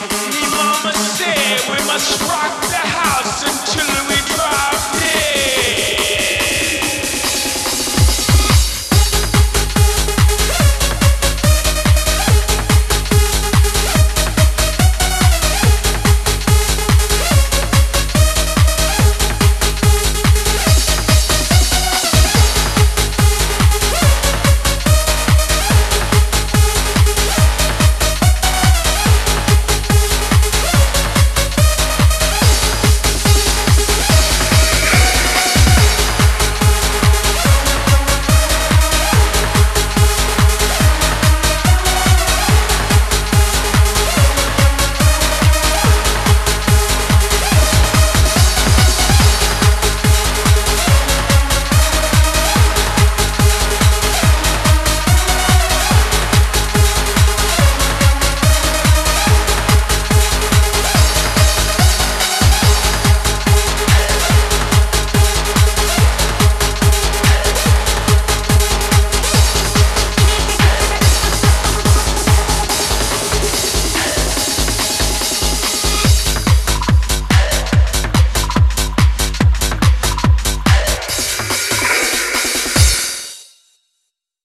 We must stay. we must rock the